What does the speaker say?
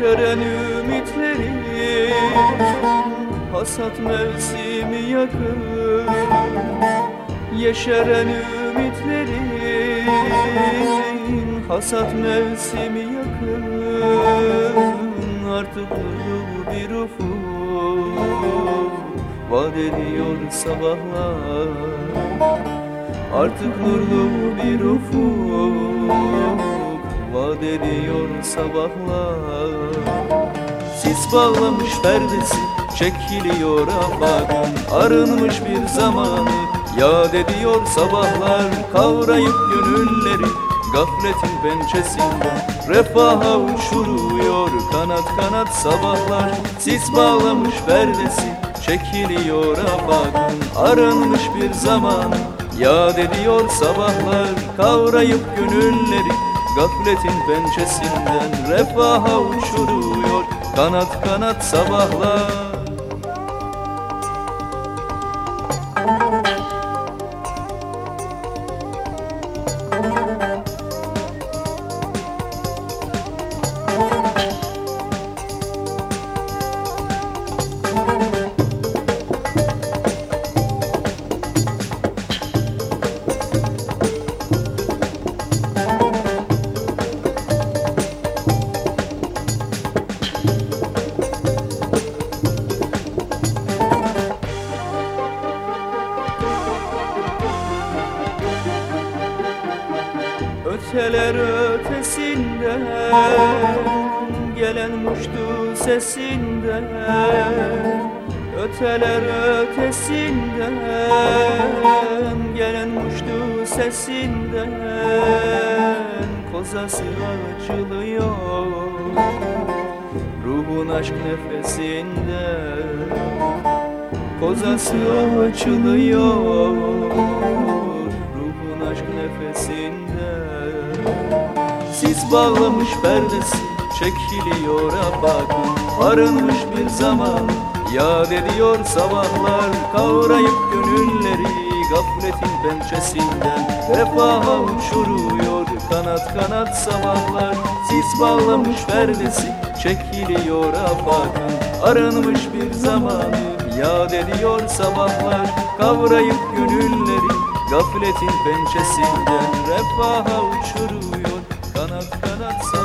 Yeşeren ümitleri Hasat mevsimi yakın Yeşeren ümitlerin Hasat mevsimi yakın Artık nurlu bir ufuk Vaat ediyor sabahlar. Artık nurlu bir ufuk Vaat ediyor sabahlar Sis bağlamış perdesi Çekiliyor afakın Arınmış bir zamanı Yad ediyor sabahlar. Kavrayıp gönülleri Gafletin pençesinden. Refaha uçuruyor Kanat kanat sabahlar. Sis bağlamış perdesi Çekiliyor afakın Arınmış bir zamanı Yad ediyor sabahlar. Kavrayıp gönülleri Gafletin pençesinden. Refaha uçuruyor Kanat kanat sabahlar Öteler ötesinden Gelen muştu sesinden Öteler ötesinden Gelen muştu sesinden Kozası açılıyor Ruhun aşk nefesinde. Kozası açılıyor Ruhun aşk nefesinde Sis bağlamış perdesi Çekiliyor bakın Arınmış bir zaman Yad ediyor sabahlar. Kavrayıp gönülleri Gafletin pençesinden. Refaha uçuruyor Kanat kanat sabahlar Sis bağlamış perdesi Çekiliyor bakın Arınmış bir zamanı Yad ediyor sabahlar. Kavrayıp gönülleri Gafletin pençesinden. Refaha sanat kanat sanat